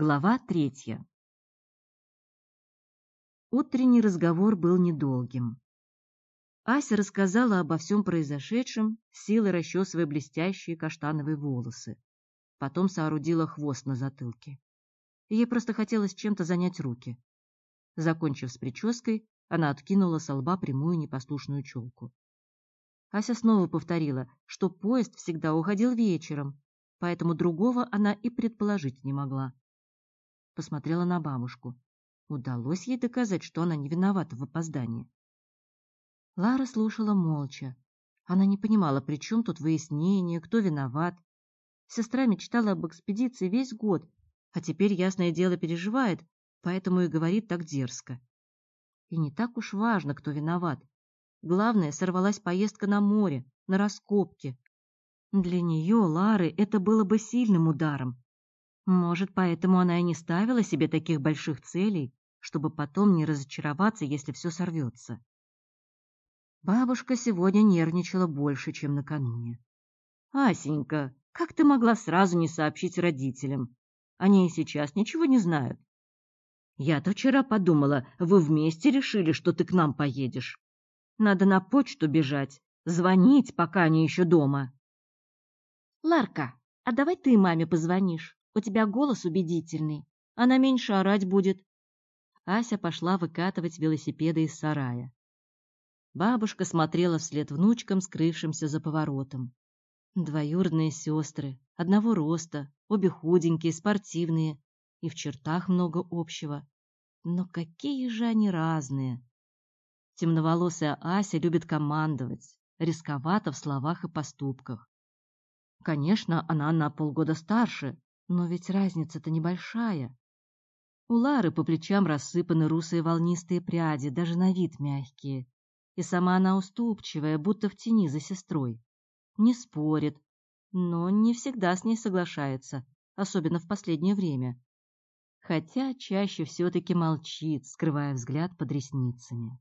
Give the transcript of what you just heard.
Глава третья. Утренний разговор был недолгим. Ася рассказала обо всем произошедшем, силой расчесывая блестящие каштановые волосы. Потом соорудила хвост на затылке. Ей просто хотелось чем-то занять руки. Закончив с прической, она откинула со лба прямую непослушную челку. Ася снова повторила, что поезд всегда уходил вечером, поэтому другого она и предположить не могла. Посмотрела на бабушку. Удалось ей доказать, что она не виновата в опоздании. Лара слушала молча. Она не понимала, при чем тут выяснение, кто виноват. Сестра мечтала об экспедиции весь год, а теперь, ясное дело, переживает, поэтому и говорит так дерзко. И не так уж важно, кто виноват. Главное, сорвалась поездка на море, на раскопки. Для нее, Лары, это было бы сильным ударом. Может, поэтому она и не ставила себе таких больших целей, чтобы потом не разочароваться, если все сорвется. Бабушка сегодня нервничала больше, чем накануне. «Асенька, как ты могла сразу не сообщить родителям? Они и сейчас ничего не знают. Я-то вчера подумала, вы вместе решили, что ты к нам поедешь. Надо на почту бежать, звонить, пока они еще дома. Ларка, а давай ты маме позвонишь. У тебя голос убедительный. Она меньше орать будет. Ася пошла выкатывать велосипеды из сарая. Бабушка смотрела вслед внучкам, скрывшимся за поворотом. Двоюродные сестры, одного роста, обе худенькие, спортивные, и в чертах много общего. Но какие же они разные! Темноволосая Ася любит командовать, рисковато в словах и поступках. Конечно, она на полгода старше, но ведь разница-то небольшая. У Лары по плечам рассыпаны русые волнистые пряди, даже на вид мягкие. И сама она уступчивая, будто в тени за сестрой. Не спорит, но не всегда с ней соглашается, особенно в последнее время. Хотя чаще все-таки молчит, скрывая взгляд под ресницами.